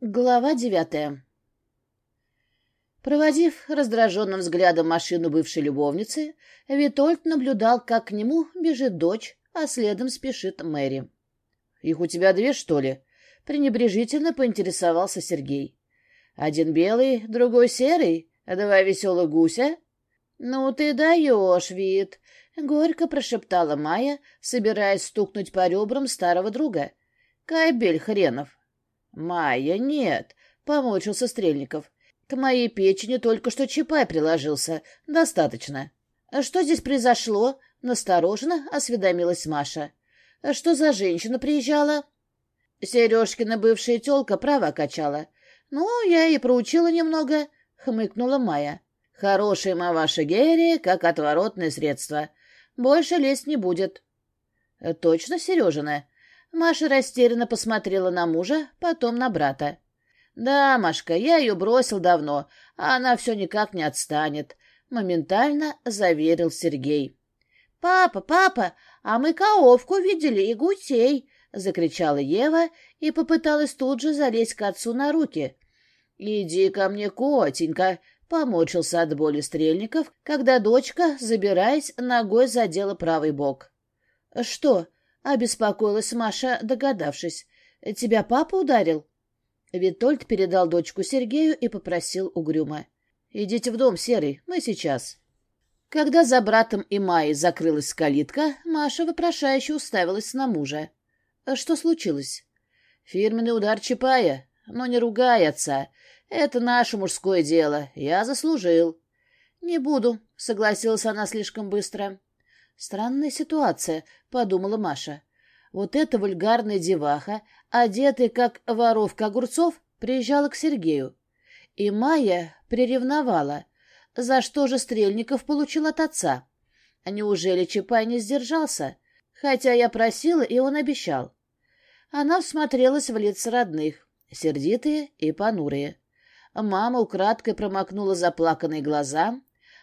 Глава девятая. Проводив раздраженным взглядом машину бывшей любовницы, Витольд наблюдал, как к нему бежит дочь, а следом спешит Мэри. «Их у тебя две, что ли?» — пренебрежительно поинтересовался Сергей. «Один белый, другой серый? а Давай веселый гуся?» «Ну ты даешь, вид!» — горько прошептала Майя, собираясь стукнуть по ребрам старого друга. «Кабель хренов!» «Майя, нет!» — помучился Стрельников. «К моей печени только что Чапай приложился. Достаточно». «Что здесь произошло?» — настороженно осведомилась Маша. «Что за женщина приезжала?» Сережкина бывшая тёлка права качала. «Ну, я и проучила немного», — хмыкнула Майя. «Хорошая маваша Герри, как отворотное средство. Больше лезть не будет». «Точно, Сережина?» Маша растерянно посмотрела на мужа, потом на брата. «Да, Машка, я ее бросил давно, а она все никак не отстанет», — моментально заверил Сергей. «Папа, папа, а мы коровку видели и гусей!» — закричала Ева и попыталась тут же залезть к отцу на руки. «Иди ко мне, котенька!» — помочился от боли Стрельников, когда дочка, забираясь, ногой задела правый бок. «Что?» — обеспокоилась Маша, догадавшись. «Тебя папа ударил?» Витольд передал дочку Сергею и попросил угрюмо. «Идите в дом, Серый, мы сейчас». Когда за братом и Майей закрылась калитка, Маша вопрошающе уставилась на мужа. «А «Что случилось?» «Фирменный удар Чапая. Но не ругай отца. Это наше мужское дело. Я заслужил». «Не буду», — согласилась она слишком быстро. «Странная ситуация», подумала Маша. Вот эта вульгарная деваха, одетая как воровка огурцов, приезжала к Сергею. И Майя приревновала, за что же Стрельников получил от отца. Неужели Чапай не сдержался? Хотя я просила, и он обещал. Она всмотрелась в лица родных, сердитые и понурые. Мама украдкой промокнула заплаканные глаза,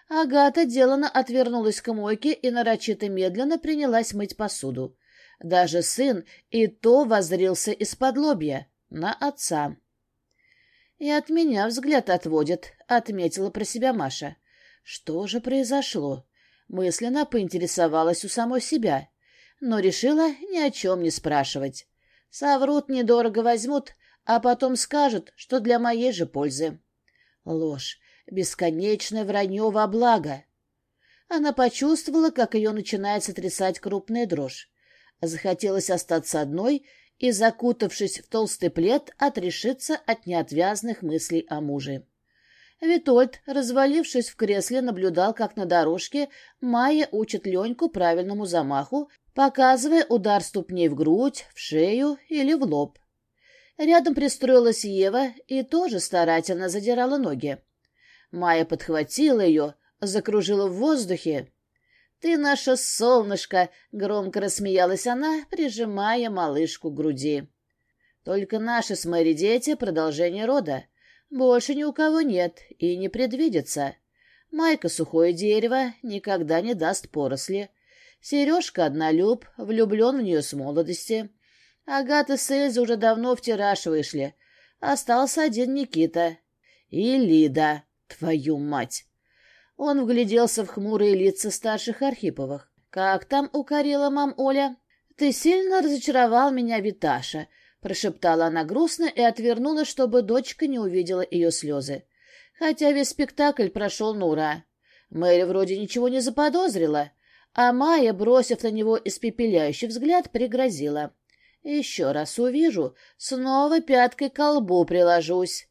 Агата делано отвернулась к мойке и нарочито медленно принялась мыть посуду. Даже сын и то возрился из-под лобья на отца. «И от меня взгляд отводит», — отметила про себя Маша. «Что же произошло?» Мысленно поинтересовалась у самой себя, но решила ни о чем не спрашивать. Соврут, недорого возьмут, а потом скажут, что для моей же пользы. Ложь бесконечное вранье во благо. Она почувствовала, как ее начинает сотрясать крупная дрожь. Захотелось остаться одной и, закутавшись в толстый плед, отрешиться от неотвязных мыслей о муже. Витольд, развалившись в кресле, наблюдал, как на дорожке Майя учит Леньку правильному замаху, показывая удар ступней в грудь, в шею или в лоб. Рядом пристроилась Ева и тоже старательно задирала ноги. Майя подхватила ее, закружила в воздухе. «Ты наше солнышко!» — громко рассмеялась она, прижимая малышку к груди. «Только наши с Мэри дети — продолжение рода. Больше ни у кого нет и не предвидится. Майка — сухое дерево, никогда не даст поросли. Сережка — однолюб, влюблен в нее с молодости. Агата с Эльзой уже давно в тираж вышли. Остался один Никита. И Лида. Твою мать! Он вгляделся в хмурые лица старших Архиповых. «Как там укорила мам Оля?» «Ты сильно разочаровал меня, Виташа», — прошептала она грустно и отвернула, чтобы дочка не увидела ее слезы. Хотя весь спектакль прошел на ура. Мэри вроде ничего не заподозрила, а Майя, бросив на него испепеляющий взгляд, пригрозила. «Еще раз увижу, снова пяткой к колбу приложусь».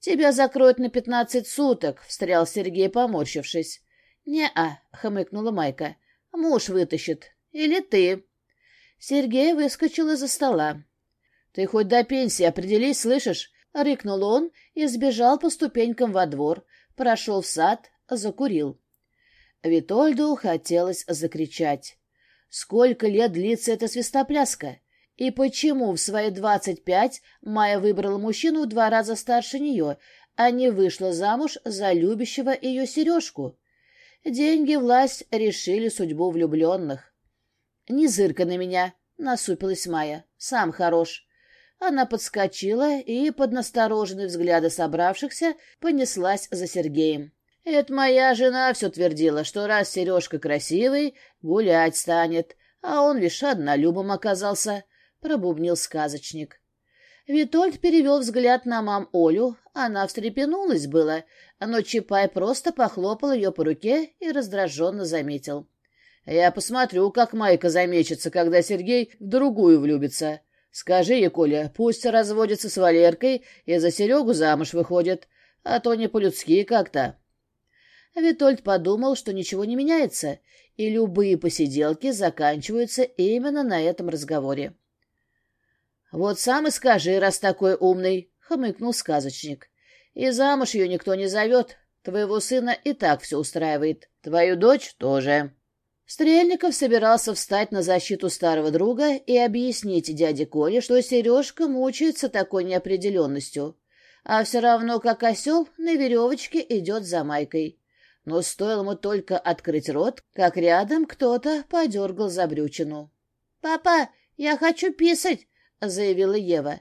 Тебя закроют на пятнадцать суток, — встрял Сергей, поморщившись. — Не-а, — хмыкнула Майка. — Муж вытащит. Или ты. Сергей выскочил из-за стола. — Ты хоть до пенсии определись, слышишь? — рыкнул он и сбежал по ступенькам во двор, прошел в сад, закурил. Витольду хотелось закричать. Сколько лет длится эта свистопляска? И почему в свои 25 Майя выбрала мужчину в два раза старше нее, а не вышла замуж за любящего ее сережку? Деньги, власть решили судьбу влюбленных. «Не зырка на меня», — насупилась Майя. «Сам хорош». Она подскочила и, под настороженные взгляды собравшихся, понеслась за Сергеем. «Это моя жена все твердила, что раз Сережка красивый, гулять станет, а он лишь однолюбом оказался» пробубнил сказочник. Витольд перевел взгляд на мам Олю, она встрепенулась было, но Чапай просто похлопал ее по руке и раздраженно заметил. «Я посмотрю, как Майка замечется, когда Сергей в другую влюбится. Скажи ей, Коля, пусть разводится с Валеркой и за Серегу замуж выходит, а то не по-людски как-то». Витольд подумал, что ничего не меняется, и любые посиделки заканчиваются именно на этом разговоре. Вот сам и скажи, раз такой умный, — хмыкнул сказочник. И замуж ее никто не зовет. Твоего сына и так все устраивает. Твою дочь тоже. Стрельников собирался встать на защиту старого друга и объяснить дяде Коле, что Сережка мучается такой неопределенностью, а все равно, как осел, на веревочке идет за майкой. Но стоило ему только открыть рот, как рядом кто-то подергал за брючину. — Папа, я хочу писать! заявила Ева.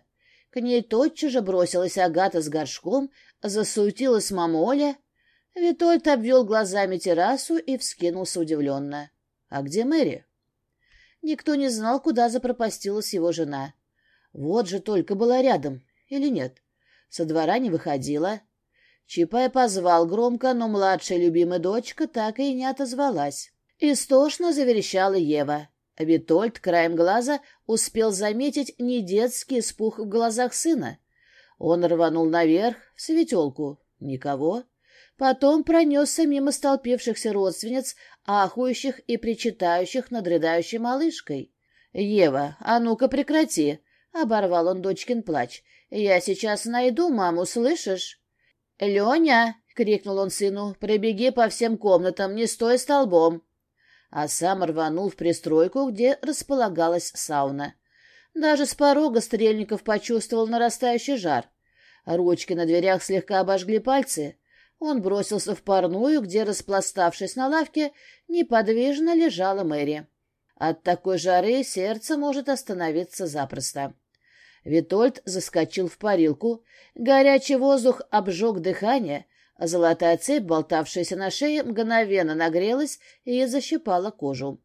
К ней тотчас же бросилась Агата с горшком, засуетилась мамоля. Витольд обвел глазами террасу и вскинулся удивленно. «А где Мэри?» Никто не знал, куда запропастилась его жена. Вот же только была рядом, или нет? Со двора не выходила. Чапай позвал громко, но младшая любимая дочка так и не отозвалась. Истошно заверещала Ева. Витольд краем глаза успел заметить недетский спух в глазах сына. Он рванул наверх, в светелку. Никого. Потом пронесся мимо столпившихся родственниц, ахующих и причитающих над рыдающей малышкой. «Ева, а ну-ка прекрати!» — оборвал он дочкин плач. «Я сейчас найду маму, слышишь?» «Леня!» — крикнул он сыну. пробеги по всем комнатам, не стой столбом!» А сам рванул в пристройку, где располагалась сауна. Даже с порога Стрельников почувствовал нарастающий жар. Ручки на дверях слегка обожгли пальцы. Он бросился в парную, где, распластавшись на лавке, неподвижно лежала Мэри. От такой жары сердце может остановиться запросто. Витольд заскочил в парилку, горячий воздух обжег дыхание, а А золотая цепь, болтавшаяся на шее, мгновенно нагрелась и защипала кожу.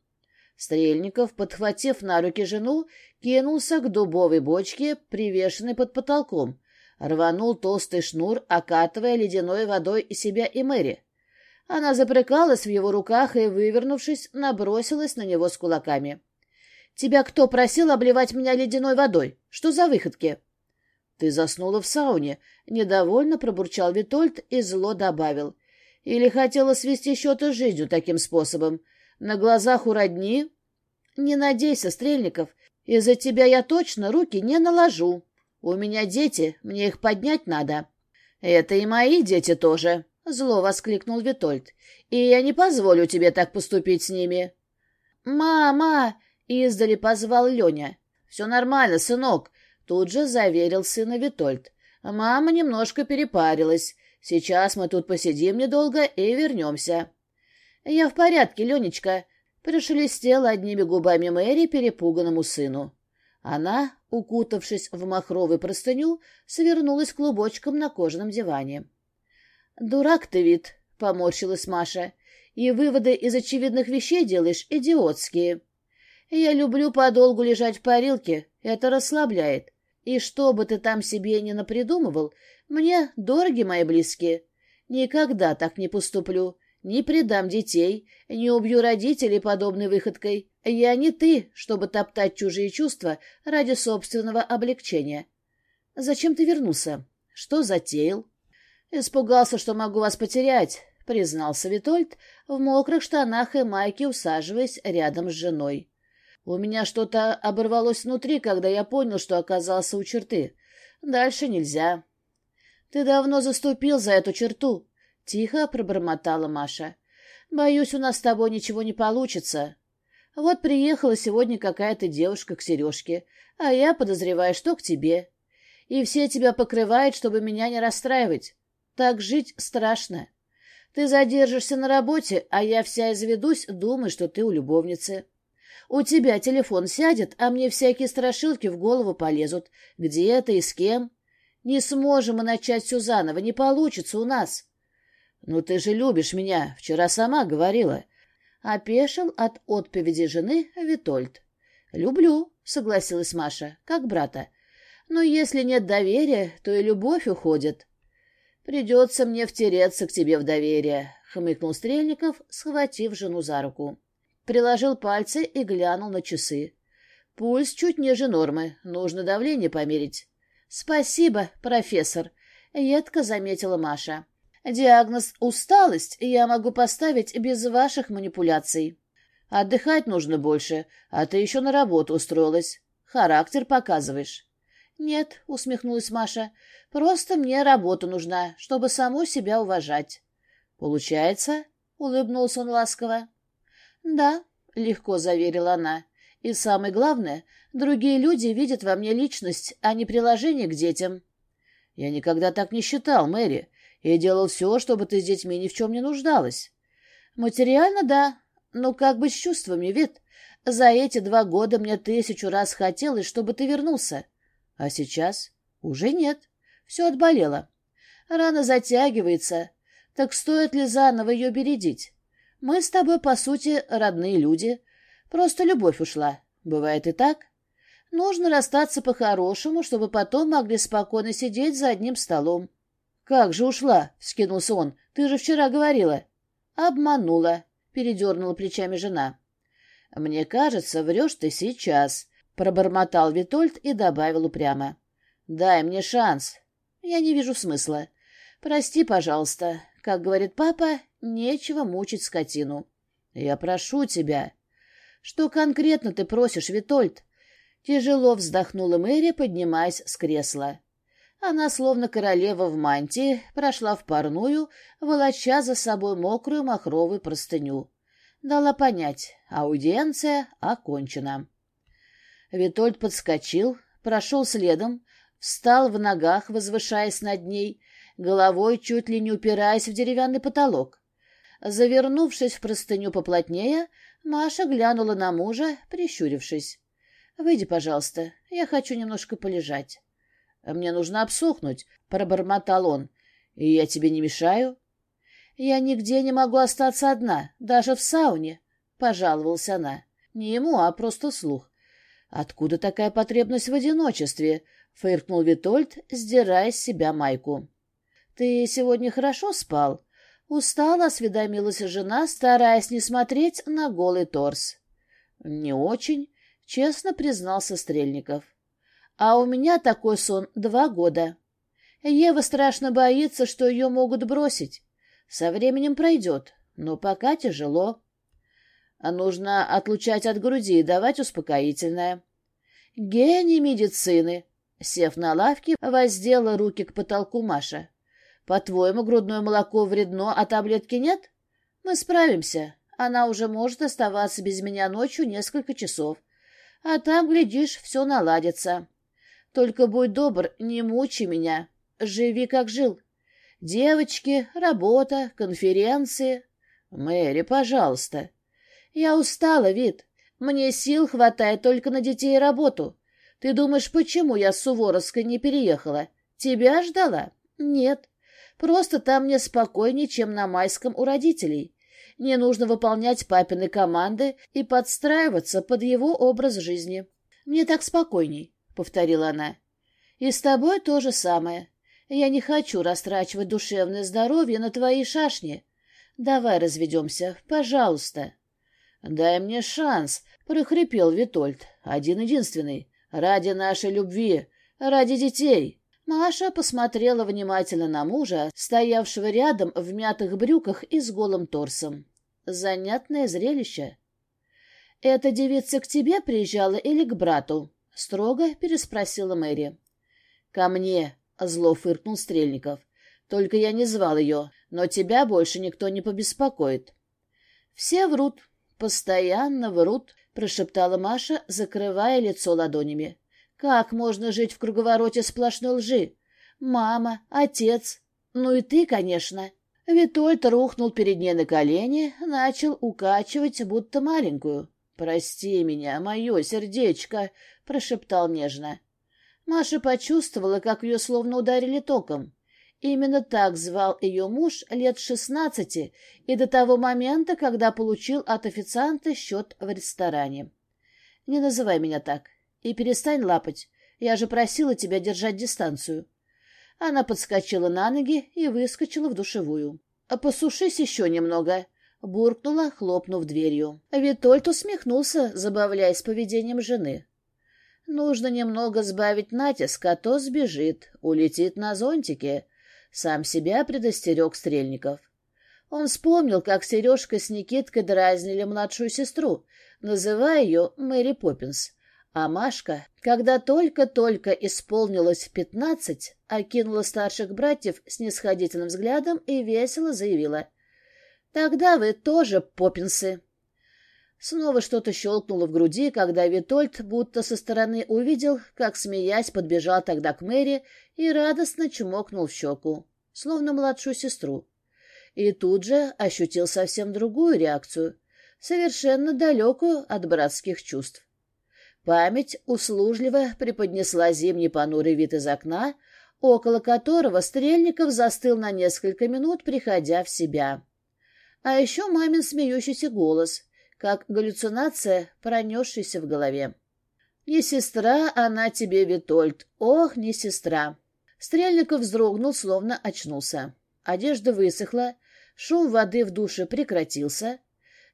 Стрельников, подхватив на руки жену, кинулся к дубовой бочке, привешенной под потолком, рванул толстый шнур, окатывая ледяной водой и себя и Мэри. Она запрекалась в его руках и, вывернувшись, набросилась на него с кулаками. «Тебя кто просил обливать меня ледяной водой? Что за выходки?» Ты заснула в сауне. Недовольно пробурчал Витольд и зло добавил. Или хотела свести счеты с жизнью таким способом. На глазах у родни... Не надейся, Стрельников. Из-за тебя я точно руки не наложу. У меня дети, мне их поднять надо. Это и мои дети тоже. — зло воскликнул Витольд. «И я не позволю тебе так поступить с ними». «Мама!» — издали позвал Леня. «Все нормально, сынок. Тут же заверил сына Витольд. «Мама немножко перепарилась. Сейчас мы тут посидим недолго и вернемся». «Я в порядке, Ленечка», — прошелестела одними губами Мэри перепуганному сыну. Она, укутавшись в махровую простыню, свернулась клубочком на кожаном диване. «Дурак ты, вид», — поморщилась Маша, — «и выводы из очевидных вещей делаешь идиотские». «Я люблю подолгу лежать в парилке, это расслабляет. И что бы ты там себе ни напридумывал, мне дороги мои близкие. Никогда так не поступлю, не предам детей, не убью родителей подобной выходкой. Я не ты, чтобы топтать чужие чувства ради собственного облегчения. Зачем ты вернулся? Что затеял? Испугался, что могу вас потерять, признался Витольд, в мокрых штанах и майке усаживаясь рядом с женой. У меня что-то оборвалось внутри, когда я понял, что оказался у черты. Дальше нельзя. — Ты давно заступил за эту черту, — тихо пробормотала Маша. — Боюсь, у нас с тобой ничего не получится. Вот приехала сегодня какая-то девушка к Сережке, а я подозреваю, что к тебе. И все тебя покрывают, чтобы меня не расстраивать. Так жить страшно. Ты задержишься на работе, а я вся изведусь, думая, что ты у любовницы. — у тебя телефон сядет, а мне всякие страшилки в голову полезут. Где ты и с кем? Не сможем мы начать все заново, не получится у нас. Ну ты же любишь меня, вчера сама говорила. Опешил от отповеди жены Витольд. Люблю, согласилась Маша, как брата. Но если нет доверия, то и любовь уходит. Придется мне втереться к тебе в доверие, хмыкнул Стрельников, схватив жену за руку. Приложил пальцы и глянул на часы. Пульс чуть ниже нормы, нужно давление померить. «Спасибо, профессор», — едко заметила Маша. «Диагноз «усталость» я могу поставить без ваших манипуляций». «Отдыхать нужно больше, а ты еще на работу устроилась. Характер показываешь». «Нет», — усмехнулась Маша, — «просто мне работа нужна, чтобы саму себя уважать». «Получается?» — улыбнулся он ласково. «Да», — легко заверила она. «И самое главное, другие люди видят во мне личность, а не приложение к детям». «Я никогда так не считал, Мэри, Я делал все, чтобы ты с детьми ни в чем не нуждалась». «Материально, да, но как бы с чувствами, вид. За эти два года мне тысячу раз хотелось, чтобы ты вернулся. А сейчас? Уже нет. Все отболело. Рана затягивается. Так стоит ли заново ее бередить? Мы с тобой, по сути, родные люди. Просто любовь ушла. Бывает и так. Нужно расстаться по-хорошему, чтобы потом могли спокойно сидеть за одним столом. — Как же ушла? — скинулся он. — Ты же вчера говорила. — Обманула, — передернула плечами жена. — Мне кажется, врешь ты сейчас, — пробормотал Витольд и добавил упрямо. — Дай мне шанс. Я не вижу смысла. Прости, пожалуйста. Как говорит папа, Нечего мучить скотину. Я прошу тебя. Что конкретно ты просишь, Витольд? Тяжело вздохнула Мэри, поднимаясь с кресла. Она, словно королева в мантии, прошла в парную, волоча за собой мокрую махровую простыню. Дала понять, аудиенция окончена. Витольд подскочил, прошел следом, встал в ногах, возвышаясь над ней, головой чуть ли не упираясь в деревянный потолок. Завернувшись в простыню поплотнее, Маша глянула на мужа, прищурившись. «Выйди, пожалуйста, я хочу немножко полежать». «Мне нужно обсохнуть», — пробормотал он. «И я тебе не мешаю?» «Я нигде не могу остаться одна, даже в сауне», — пожаловалась она. Не ему, а просто слух. «Откуда такая потребность в одиночестве?» — фыркнул Витольд, сдирая с себя майку. «Ты сегодня хорошо спал?» Устало осведомилась жена, стараясь не смотреть на голый торс. «Не очень», — честно признался Стрельников. «А у меня такой сон два года. Ева страшно боится, что ее могут бросить. Со временем пройдет, но пока тяжело. А нужно отлучать от груди и давать успокоительное». «Гений медицины!» — сев на лавке, воздела руки к потолку Маша. По-твоему, грудное молоко вредно, а таблетки нет? Мы справимся. Она уже может оставаться без меня ночью несколько часов. А там, глядишь, все наладится. Только будь добр, не мучи меня. Живи, как жил. Девочки, работа, конференции. Мэри, пожалуйста. Я устала, вид. Мне сил хватает только на детей и работу. Ты думаешь, почему я с Суворовской не переехала? Тебя ждала? Нет. Просто там мне спокойнее, чем на майском у родителей. Не нужно выполнять папины команды и подстраиваться под его образ жизни. Мне так спокойней, — повторила она. И с тобой то же самое. Я не хочу растрачивать душевное здоровье на твои шашни. Давай разведемся, пожалуйста. Дай мне шанс, — прохрипел Витольд. Один-единственный. Ради нашей любви, ради детей. Маша посмотрела внимательно на мужа, стоявшего рядом в мятых брюках и с голым торсом. Занятное зрелище. «Эта девица к тебе приезжала или к брату?» — строго переспросила Мэри. «Ко мне», — зло фыркнул Стрельников. «Только я не звал ее, но тебя больше никто не побеспокоит». «Все врут, постоянно врут», — прошептала Маша, закрывая лицо ладонями. Как можно жить в круговороте сплошной лжи? Мама, отец, ну и ты, конечно. Витольд рухнул перед ней на колени, начал укачивать, будто маленькую. «Прости меня, мое сердечко!» — прошептал нежно. Маша почувствовала, как ее словно ударили током. Именно так звал ее муж лет шестнадцати и до того момента, когда получил от официанта счет в ресторане. «Не называй меня так. И перестань лапать. Я же просила тебя держать дистанцию. Она подскочила на ноги и выскочила в душевую. «Посушись еще немного», — буркнула, хлопнув дверью. Витольд усмехнулся, забавляясь поведением жены. «Нужно немного сбавить натиск, а то сбежит, улетит на зонтике», — сам себя предостерег Стрельников. Он вспомнил, как Сережка с Никиткой дразнили младшую сестру, называя ее Мэри Поппинс — а Машка, когда только-только исполнилось пятнадцать, окинула старших братьев с нисходительным взглядом и весело заявила. «Тогда вы тоже попинсы». Снова что-то щелкнуло в груди, когда Витольд будто со стороны увидел, как, смеясь, подбежал тогда к Мэри и радостно чмокнул в щеку, словно младшую сестру. И тут же ощутил совсем другую реакцию, совершенно далекую от братских чувств. Память услужливо преподнесла зимний понурый вид из окна, около которого Стрельников застыл на несколько минут, приходя в себя. А еще мамин смеющийся голос, как галлюцинация, пронесшаяся в голове. «Не сестра она тебе, Витольд! Ох, не сестра!» Стрельников вздрогнул, словно очнулся. Одежда высохла, шум воды в душе прекратился.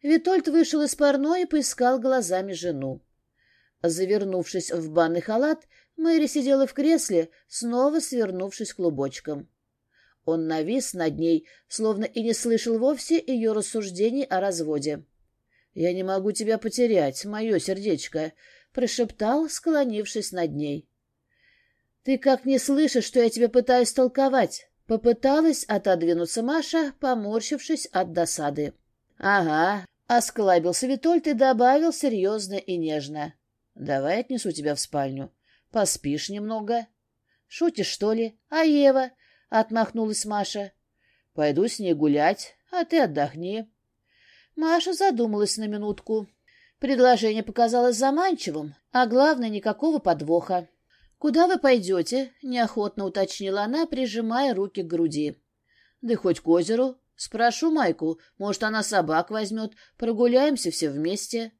Витольд вышел из парной и поискал глазами жену. Завернувшись в банный халат, Мэри сидела в кресле, снова свернувшись клубочком. Он навис над ней, словно и не слышал вовсе ее рассуждений о разводе. «Я не могу тебя потерять, мое сердечко», — прошептал, склонившись над ней. «Ты как не слышишь, что я тебе пытаюсь толковать?» Попыталась отодвинуться Маша, поморщившись от досады. «Ага», — осклабился Витольд и добавил серьезно и нежно. Давай отнесу тебя в спальню. Поспишь немного. Шутишь, что ли? А Ева? Отмахнулась Маша. Пойду с ней гулять, а ты отдохни. Маша задумалась на минутку. Предложение показалось заманчивым, а главное, никакого подвоха. «Куда вы пойдете?» — неохотно уточнила она, прижимая руки к груди. «Да хоть к озеру. Спрошу Майку, может, она собак возьмет. Прогуляемся все вместе».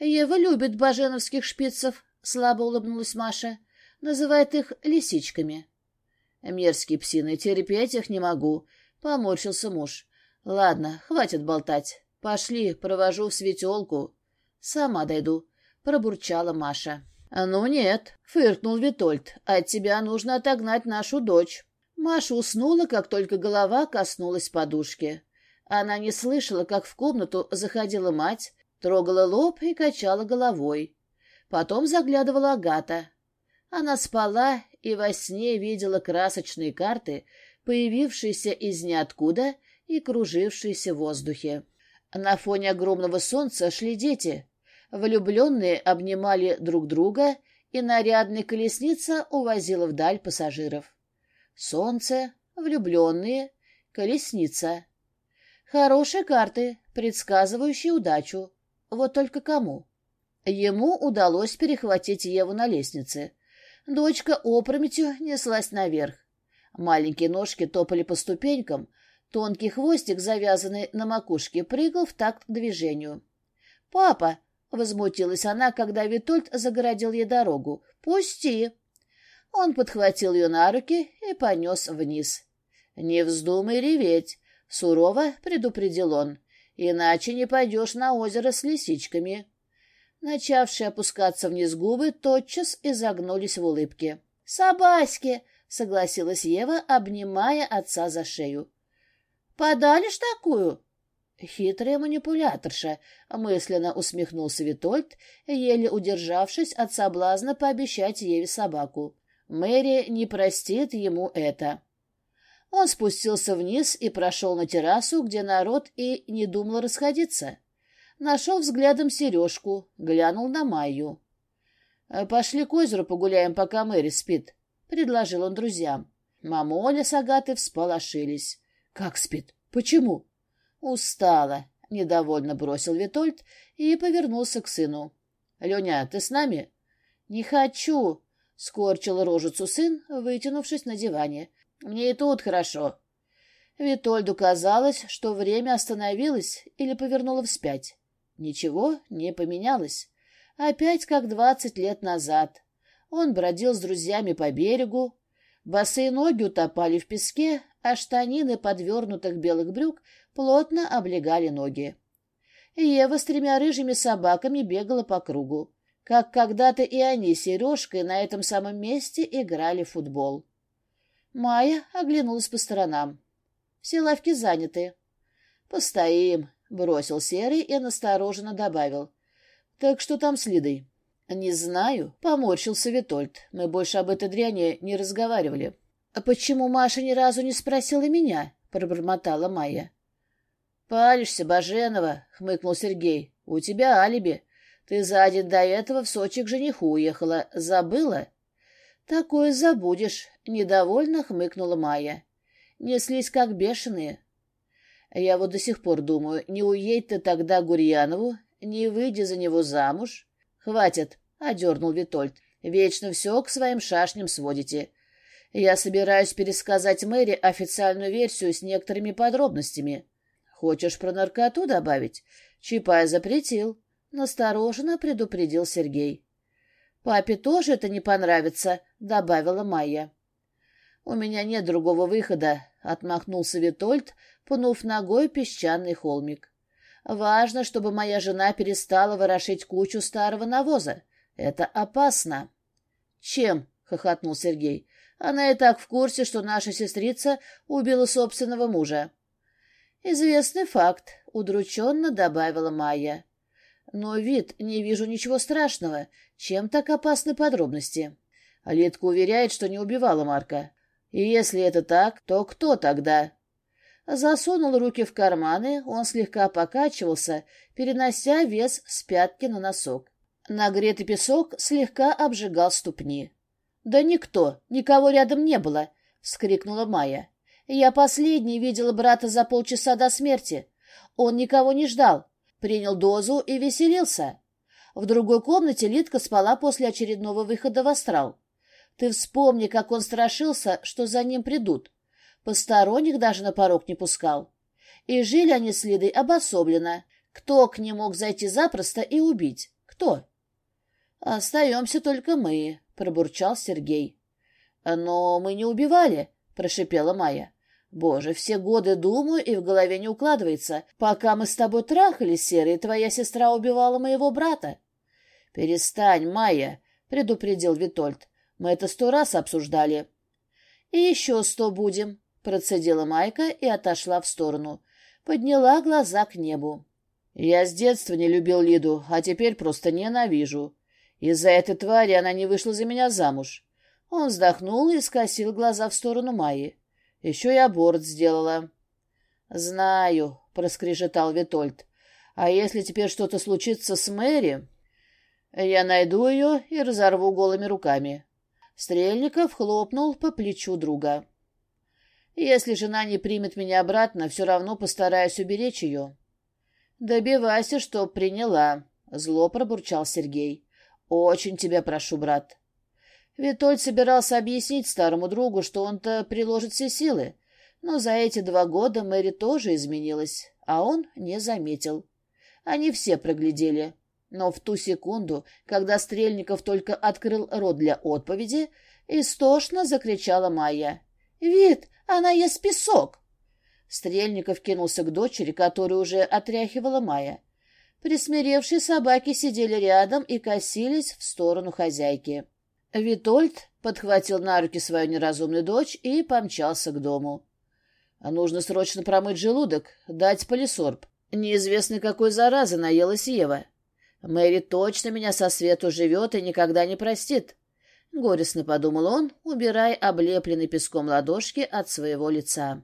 «Ева любит баженовских шпицев», — слабо улыбнулась Маша. «Называет их лисичками». «Мерзкие псины, терпеть их не могу», — поморщился муж. «Ладно, хватит болтать. Пошли, провожу в светелку». «Сама дойду», — пробурчала Маша. А «Ну нет», — фыркнул Витольд, — «от тебя нужно отогнать нашу дочь». Маша уснула, как только голова коснулась подушки. Она не слышала, как в комнату заходила мать, трогала лоб и качала головой. Потом заглядывала Агата. Она спала и во сне видела красочные карты, появившиеся из ниоткуда и кружившиеся в воздухе. На фоне огромного солнца шли дети. Влюбленные обнимали друг друга, и нарядная колесница увозила вдаль пассажиров. Солнце, влюбленные, колесница. Хорошие карты, предсказывающие удачу. Вот только кому? Ему удалось перехватить Еву на лестнице. Дочка опрометью неслась наверх. Маленькие ножки топали по ступенькам, тонкий хвостик, завязанный на макушке, прыгал в такт движению. «Папа!» — возмутилась она, когда Витольд загородил ей дорогу. «Пусти!» Он подхватил ее на руки и понес вниз. «Не вздумай реветь!» — сурово предупредил он иначе не пойдешь на озеро с лисичками». Начавшие опускаться вниз губы тотчас изогнулись в улыбке. «Собаськи!» — согласилась Ева, обнимая отца за шею. «Подалишь такую?» «Хитрая манипуляторша», — мысленно усмехнулся Витольд, еле удержавшись от соблазна пообещать Еве собаку. «Мэри не простит ему это». Он спустился вниз и прошел на террасу, где народ и не думал расходиться. Нашел взглядом сережку, глянул на Майю. «Э, «Пошли к озеру погуляем, пока Мэри спит», — предложил он друзьям. Мамоля с Агатой всполошились. «Как спит? Почему?» «Устала», — недовольно бросил Витольд и повернулся к сыну. «Леня, ты с нами?» «Не хочу», — скорчил рожицу сын, вытянувшись на диване. Мне и тут хорошо. Витольду казалось, что время остановилось или повернуло вспять. Ничего не поменялось. Опять как двадцать лет назад. Он бродил с друзьями по берегу. Босые ноги утопали в песке, а штанины подвернутых белых брюк плотно облегали ноги. Ева с тремя рыжими собаками бегала по кругу, как когда-то и они с Сережкой на этом самом месте играли в футбол. Майя оглянулась по сторонам. Все лавки заняты. «Постоим», — бросил Серый и настороженно добавил. «Так что там с Лидой?» «Не знаю», — поморщился Витольд. «Мы больше об этой дряни не разговаривали». «А почему Маша ни разу не спросила меня?» — пробормотала Майя. «Палишься, Баженова», — хмыкнул Сергей. «У тебя алиби. Ты за день до этого в Сочи к жениху уехала. Забыла?» «Такое забудешь», — недовольно хмыкнула Майя. «Неслись как бешеные». Я вот до сих пор думаю, не уедь ты тогда Гурьянову, не выйди за него замуж. Хватит, — одернул Витольд. Вечно все к своим шашням сводите. Я собираюсь пересказать Мэри официальную версию с некоторыми подробностями. Хочешь про наркоту добавить? Чапай запретил. Настороженно предупредил Сергей. Папе тоже это не понравится, добавила Майя. «У меня нет другого выхода», — отмахнулся Витольд, пнув ногой песчаный холмик. «Важно, чтобы моя жена перестала ворошить кучу старого навоза. Это опасно». «Чем?» — хохотнул Сергей. «Она и так в курсе, что наша сестрица убила собственного мужа». «Известный факт», — удрученно добавила Майя. «Но вид, не вижу ничего страшного. Чем так опасны подробности?» А Литка уверяет, что не убивала Марка. И если это так, то кто тогда? Засунул руки в карманы, он слегка покачивался, перенося вес с пятки на носок. Нагретый песок слегка обжигал ступни. «Да никто, никого рядом не было!» — вскрикнула Майя. «Я последний видела брата за полчаса до смерти. Он никого не ждал, принял дозу и веселился. В другой комнате Литка спала после очередного выхода в астрал. Ты вспомни, как он страшился, что за ним придут. Посторонних даже на порог не пускал. И жили они с Лидой обособленно. Кто к ним мог зайти запросто и убить? Кто? «Остаемся только мы», — пробурчал Сергей. «Но мы не убивали», — прошипела Майя. «Боже, все годы думаю, и в голове не укладывается. Пока мы с тобой трахались, Серый, твоя сестра убивала моего брата». «Перестань, Майя», — предупредил Витольд. Мы это сто раз обсуждали. И еще сто будем, процедила Майка и отошла в сторону. Подняла глаза к небу. Я с детства не любил Лиду, а теперь просто ненавижу. Из-за этой твари она не вышла за меня замуж. Он вздохнул и скосил глаза в сторону Майи. Еще я аборт сделала. — Знаю, — проскрежетал Витольд. — А если теперь что-то случится с Мэри? Я найду ее и разорву голыми руками. Стрельников хлопнул по плечу друга. «Если жена не примет меня обратно, все равно постараюсь уберечь ее». «Добивайся, чтоб приняла», — зло пробурчал Сергей. «Очень тебя прошу, брат». Витольд собирался объяснить старому другу, что он-то приложит все силы. Но за эти два года Мэри тоже изменилась, а он не заметил. Они все проглядели. Но в ту секунду, когда Стрельников только открыл рот для отповеди, истошно закричала Майя. «Вид, она ест песок!» Стрельников кинулся к дочери, которую уже отряхивала Майя. Присмиревшие собаки сидели рядом и косились в сторону хозяйки. Витольд подхватил на руки свою неразумную дочь и помчался к дому. «Нужно срочно промыть желудок, дать полисорб. Неизвестно, какой заразы наелась Ева». Мэри точно меня со свету живет и никогда не простит. — горестно подумал он, убирая облепленный песком ладошки от своего лица.